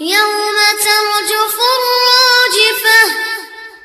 يوم ترجف